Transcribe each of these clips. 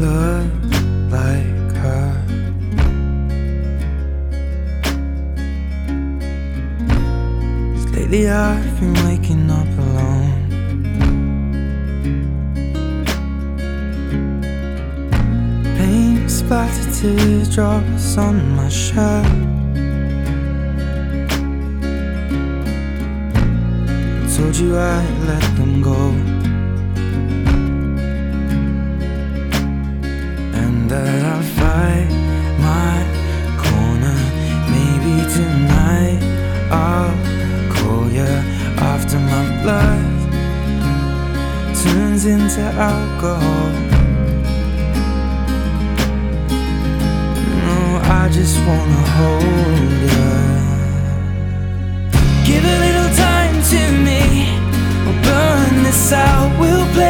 look like her. Cause lately I've been waking up alone. Pain splattered teardrops on my shirt. Told you I'd let them go. Tonight I'll call you after my blood turns into alcohol. No, I just wanna hold you. Give a little time to me. We'll burn this out. We'll play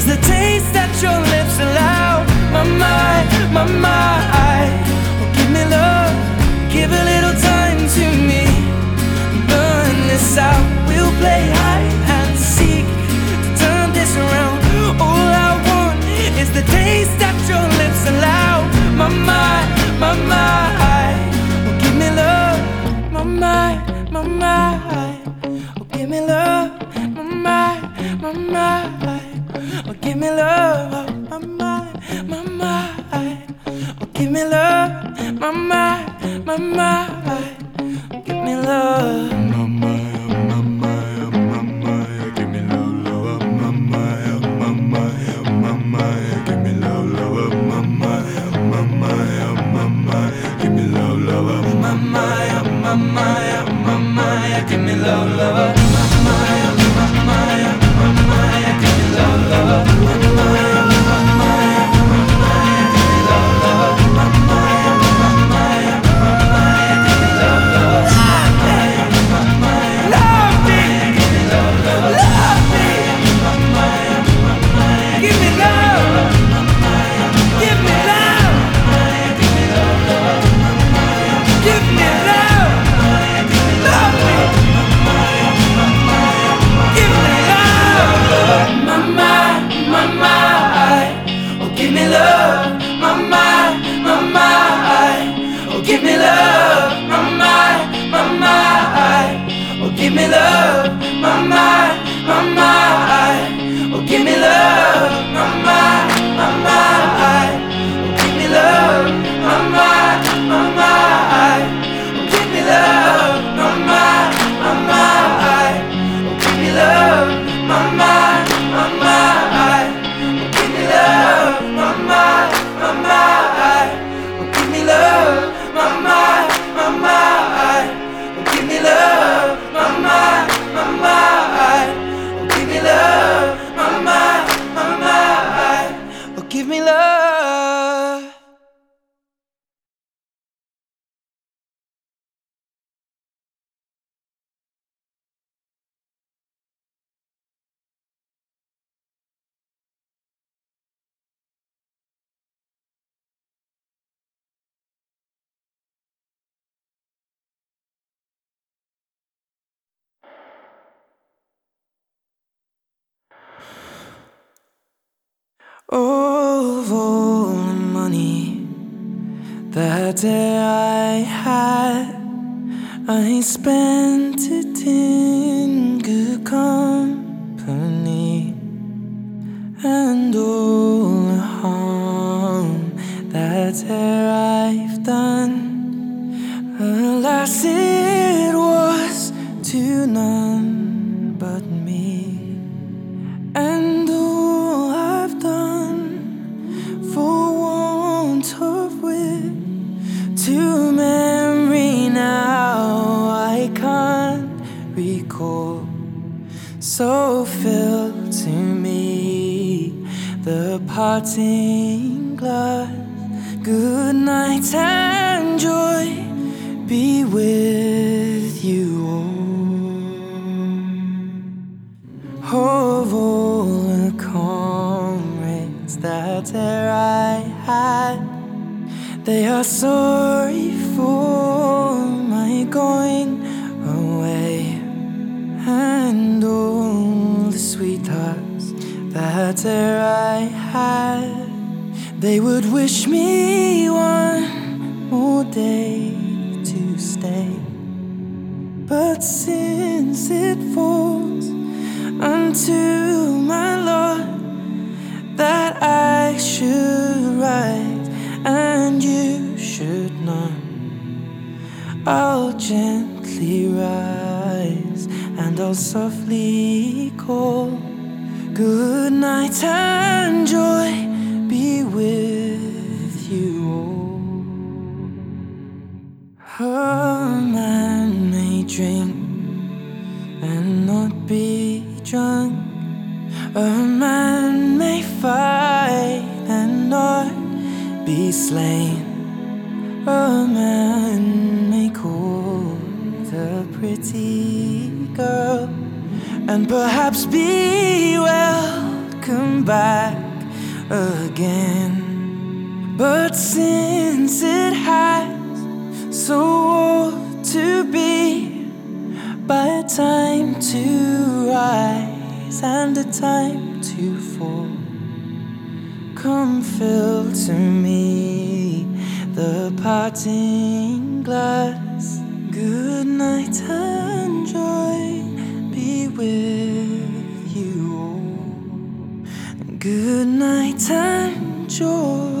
is the taste that your lips allow. My mind, my mind. Give me love. My mind, my mind. Oh, give me love. My mind, my mind. Oh, give me. Love give me love. My mind, my mind. Oh, give me love. My mind, my mind. That day I had, I spent it in good company, and all glass. Good night and joy be with you all. Of all the comrades that e'er I had. They are sorry for my going that e'er I had. They would wish me one more day to stay, but since it falls unto my lot that I should rise and you should not. I'll gently rise and I'll softly call. Good night and joy be with you all. A man may drink and not be drunk. A man may fight and not be slain. A man may call the pretty girl and perhaps be welcome back again. But since it has so ought to be by a time to rise and a time to fall. Come fill to me the parting glass. Good night and joy with you. Good night and joy.